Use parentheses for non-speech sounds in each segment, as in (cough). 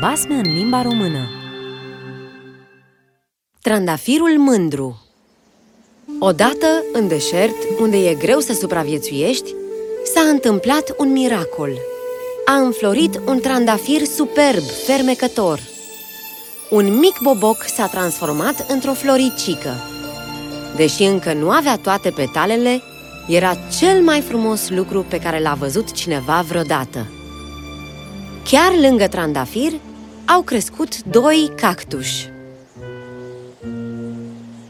Basme în limba română Trandafirul mândru Odată, în deșert, unde e greu să supraviețuiești, s-a întâmplat un miracol. A înflorit un trandafir superb, fermecător. Un mic boboc s-a transformat într-o floricică. Deși încă nu avea toate petalele, era cel mai frumos lucru pe care l-a văzut cineva vreodată. Chiar lângă trandafir au crescut doi cactuși.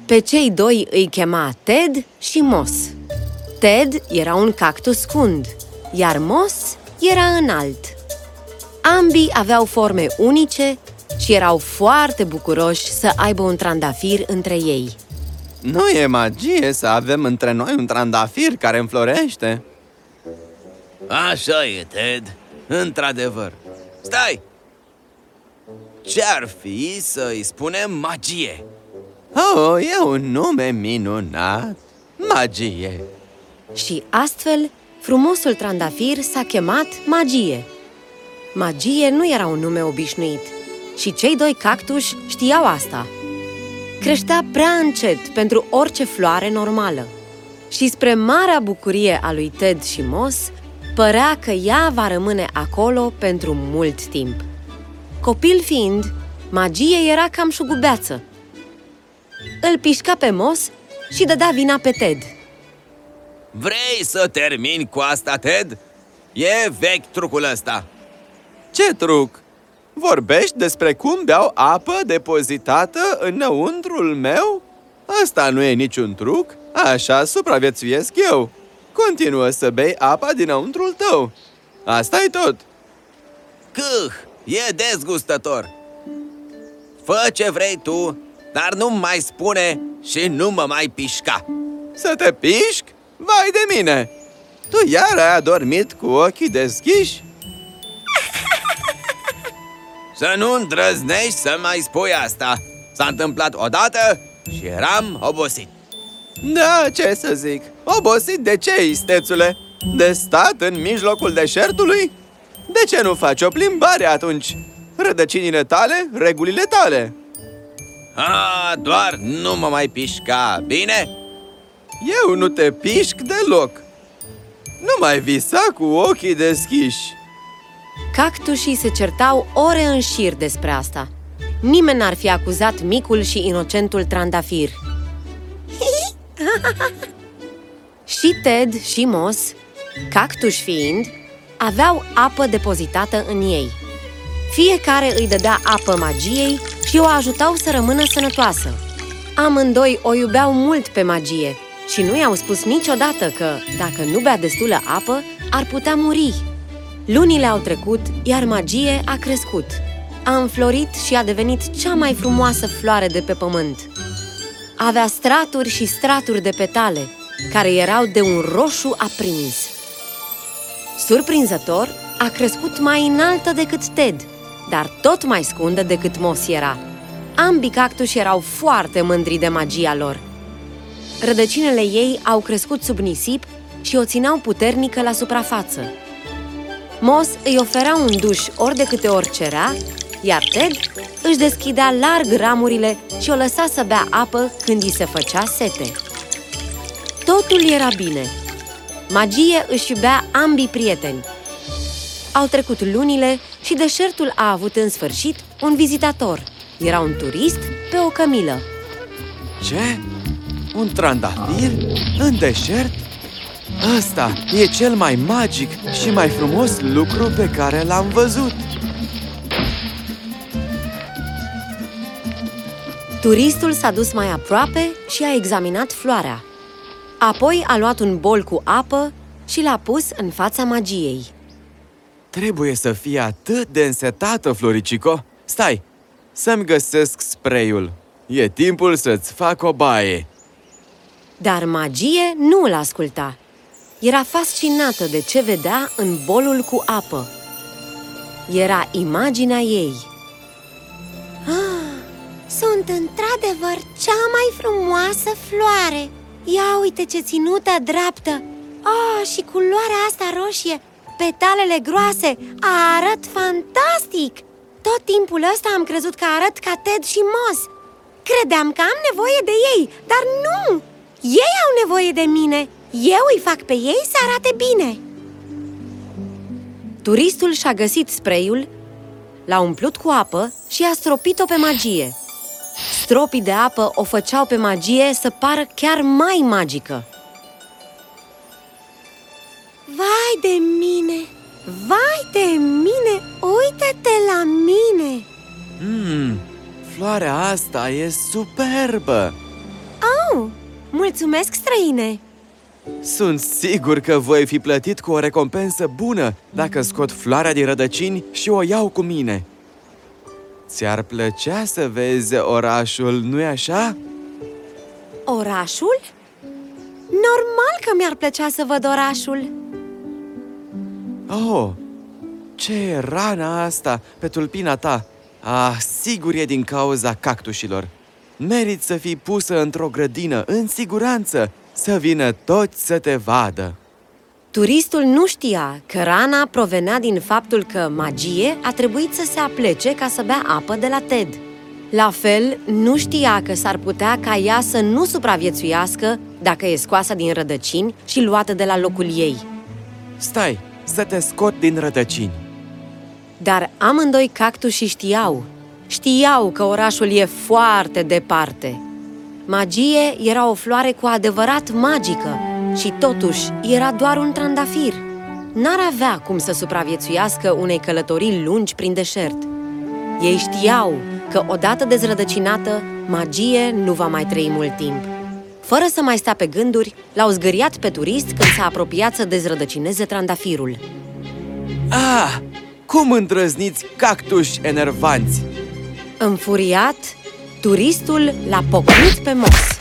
Pe cei doi îi chema Ted și Moss. Ted era un cactus scund, iar Moss era înalt. Ambii aveau forme unice și erau foarte bucuroși să aibă un trandafir între ei. Nu e magie să avem între noi un trandafir care înflorește? Așa e, Ted, într-adevăr Stai! Ce-ar fi să-i spunem magie? Oh, e un nume minunat! Magie! Și astfel, frumosul trandafir s-a chemat Magie. Magie nu era un nume obișnuit și cei doi cactuși știau asta. Creștea prea încet pentru orice floare normală și spre marea bucurie a lui Ted și Moss, părea că ea va rămâne acolo pentru mult timp. Copil fiind, magie era cam șugubeață. Îl pișca pe Moss și dădea vina pe Ted. Vrei să termini cu asta, Ted? E vechi trucul ăsta Ce truc? Vorbești despre cum beau apă depozitată înăuntrul meu? Asta nu e niciun truc, așa supraviețuiesc eu Continuă să bei apa dinăuntrul tău. Asta e tot. Câh, e dezgustător. Fă ce vrei tu, dar nu mai spune și nu mă mai pișca. Să te pișc? Vai de mine! Tu iar ai adormit cu ochii deschiși? (laughs) Să nu îndrăznești să mai spui asta. S-a întâmplat odată și eram obosit. Da, ce să zic Obosit de ce, istețule? De stat în mijlocul deșertului? De ce nu faci o plimbare atunci? Rădăcinile tale, regulile tale A, doar nu mă mai pișca, bine? Eu nu te pișc deloc Nu mai visa cu ochii deschiși Cactușii se certau ore în șir despre asta. Nimeni n-ar fi acuzat micul și inocentul trandafir. (laughs) și Ted și Moss, cactuși fiind, aveau apă depozitată în ei. Fiecare îi dădea apă magiei și o ajutau să rămână sănătoasă. Amândoi o iubeau mult pe magie și nu i-au spus niciodată că, dacă nu bea destulă apă, ar putea muri. Lunile au trecut, iar magie a crescut. A înflorit și a devenit cea mai frumoasă floare de pe pământ. Avea straturi și straturi de petale, care erau de un roșu aprins. Surprinzător, a crescut mai înaltă decât Ted, dar tot mai scundă decât Moss era. Ambii cactuși erau foarte mândri de magia lor. Rădăcinile ei au crescut sub nisip și o țineau puternică la suprafață. Moss îi oferea un duș ori de câte ori cerea, iar Ted își deschidea larg ramurile și o lăsa să bea apă când îi se făcea sete. Totul era bine. Magie își iubea ambii prieteni. Au trecut lunile și deșertul a avut în sfârșit un vizitator. Era un turist pe o cămilă. Ce? Un trandafir? În deșert? Ăsta e cel mai magic și mai frumos lucru pe care l-am văzut! Turistul s-a dus mai aproape și a examinat floarea. Apoi a luat un bol cu apă și l-a pus în fața magiei. Trebuie să fie atât de însetată, Floricico! Stai, să-mi găsesc spreiul. E timpul să-ți fac o baie. Dar magie nu îl asculta. Era fascinată de ce vedea în bolul cu apă. Era imaginea ei. Ah, sunt într-adevăr cea mai frumoasă floare Ia uite ce ținută dreaptă. Oh, și culoarea asta roșie Petalele groase Arăt fantastic. Tot timpul ăsta am crezut că arăt ca Ted și Moss Credeam că am nevoie de ei, dar nu! Ei au nevoie de mine. Eu îi fac pe ei să arate bine. Turistul și-a găsit spreiul, l-a umplut cu apă și a stropit-o pe magie Stropii de apă o făceau pe magie să pară chiar mai magică Vai de mine! Vai de mine! Uită-te la mine! Hmm, floarea asta e superbă! Oh, mulțumesc, străine! Sunt sigur că voi fi plătit cu o recompensă bună dacă scot floarea din rădăcini și o iau cu mine. Ți-ar plăcea să vezi orașul, nu-i așa? Orașul? Normal că mi-ar plăcea să văd orașul Oh, ce e rana asta pe tulpina ta? Ah, sigur e din cauza cactușilor. Merit să fii pusă într-o grădină, în siguranță, să vină toți să te vadă. Turistul nu știa că rana provenea din faptul că magie a trebuit să se aplece ca să bea apă de la Ted. La fel, nu știa că s-ar putea ca ea să nu supraviețuiască dacă e scoasă din rădăcini și luată de la locul ei. Stai, să te scot din rădăcini. Dar amândoi cactușii știau. Știau că orașul e foarte departe. Magie era o floare cu adevărat magică și totuși era doar un trandafir. N-ar avea cum să supraviețuiască unei călătorii lungi prin deșert. Ei știau că odată dezrădăcinată, magie nu va mai trăi mult timp. Fără să mai stea pe gânduri, l-au zgâriat pe turist când s-a apropiat să dezrădăcineze trandafirul. Ah, cum îndrăzniți cactuși enervanți! Înfuriat, turistul l-a pocnit pe Moss.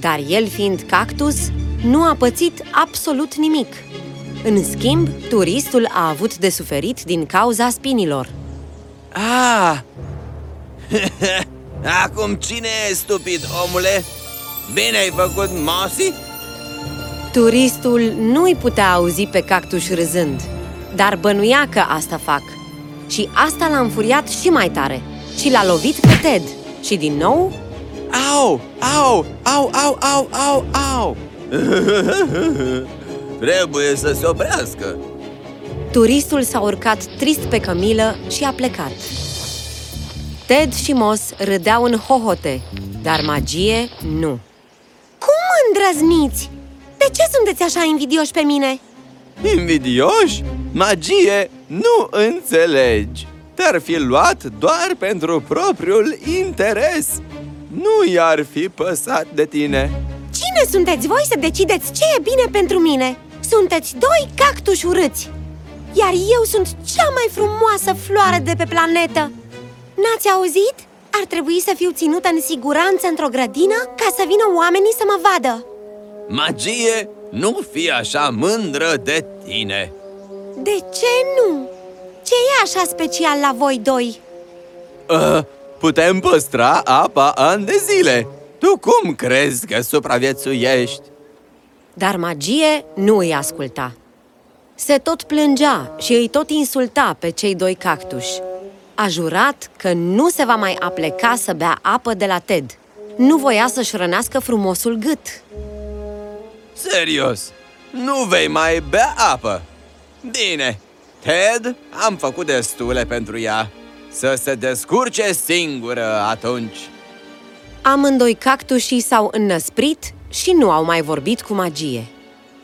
Dar el fiind cactus, nu a pățit absolut nimic. În schimb, turistul a avut de suferit din cauza spinilor. Ah, (laughs) Acum cine e stupid, omule? Bine ai făcut, Mosi? Turistul nu-i putea auzi pe cactus râzând, dar bănuia că asta fac. Și asta l-a înfuriat și mai tare și l-a lovit pe Ted. Și din nou, au, au, au, au, au, au, au! (laughs) Trebuie să se oprească turistul s-a urcat trist pe cămilă și a plecat. Ted și Moss râdeau în hohote, dar magie nu. Cum îndrăzniți? De ce sunteți așa invidioși pe mine? Invidioși? Magie? Nu înțelegi! Te-ar fi luat doar pentru propriul interes! Nu i-ar fi păsat de tine! Cine sunteți voi să decideți ce e bine pentru mine? Sunteți doi cactuși urâți! Iar eu sunt cea mai frumoasă floare de pe planetă! N-ați auzit? Ar trebui să fiu ținută în siguranță într-o grădină ca să vină oamenii să mă vadă Magie, nu fi așa mândră de tine De ce nu? Ce e așa special la voi doi? Uh, putem păstra apa ani de zile! Tu cum crezi că supraviețuiești? Dar magie nu îi asculta. Se tot plângea și îi tot insulta pe cei doi cactuși. A jurat că nu se va mai apleca să bea apă de la Ted. Nu voia să-și rănească frumosul gât. Serios, nu vei mai bea apă Bine, Ted, am făcut destule pentru ea Să se descurce singură atunci Amândoi cactușii s-au înnăsprit și nu au mai vorbit cu magie.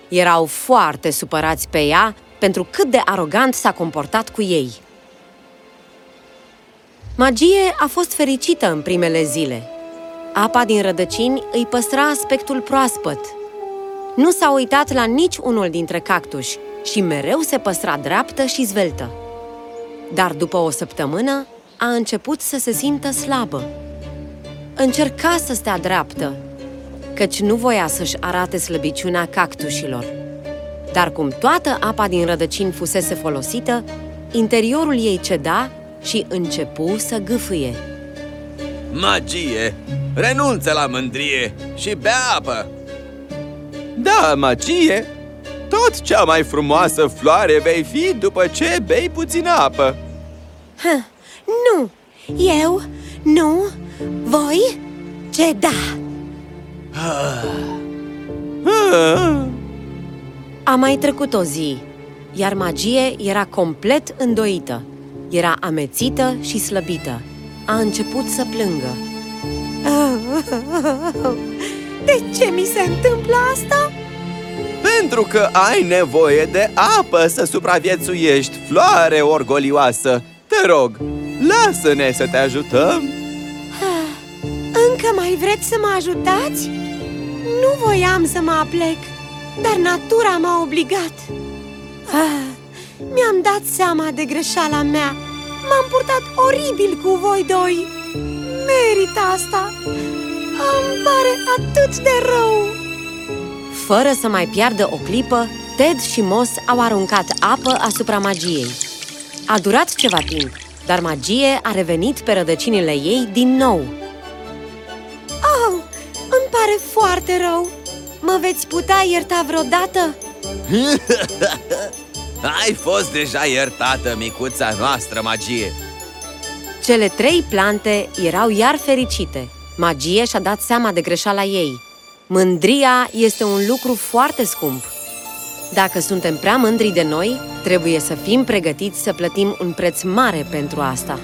Erau foarte supărați pe ea pentru cât de arogant s-a comportat cu ei. Magie a fost fericită în primele zile. Apa din rădăcini îi păstra aspectul proaspăt. Nu s-a uitat la nici unul dintre cactuși și mereu se păstra dreaptă și zveltă. Dar după o săptămână a început să se simtă slabă. Încerca să stea dreaptă, căci nu voia să-și arate slăbiciunea cactușilor. Dar cum toată apa din rădăcini fusese folosită, interiorul ei ceda și începu să gâfâie. Magie, renunță la mândrie și bea apă Da, magie! Tot cea mai frumoasă floare vei fi după ce bei puțină apă! Hă, Nu, eu, nu, voi, ce da A mai trecut o zi, iar magie era complet îndoită. Era amețită și slăbită. A început să plângă. (laughs) De ce mi se întâmplă asta? Pentru că ai nevoie de apă să supraviețuiești, floare orgolioasă Te rog, lasă-ne să te ajutăm Încă mai vreți să mă ajutați? Nu voiam să mă aplec, dar natura m-a obligat ah, Mi-am dat seama de greșeala mea M-am purtat oribil cu voi doi Merit asta Îmi pare atât de rău Fără să mai piardă o clipă, Ted și Moss au aruncat apă asupra magiei. A durat ceva timp, dar magie a revenit pe rădăcinile ei din nou. Oh, îmi pare foarte rău Mă veți putea ierta vreodată? (laughs) Ai fost deja iertată, micuța noastră magie Cele trei plante erau iar fericite. Magie și-a dat seama de greșeala ei. Mândria este un lucru foarte scump. Dacă suntem prea mândri de noi, trebuie să fim pregătiți să plătim un preț mare pentru asta.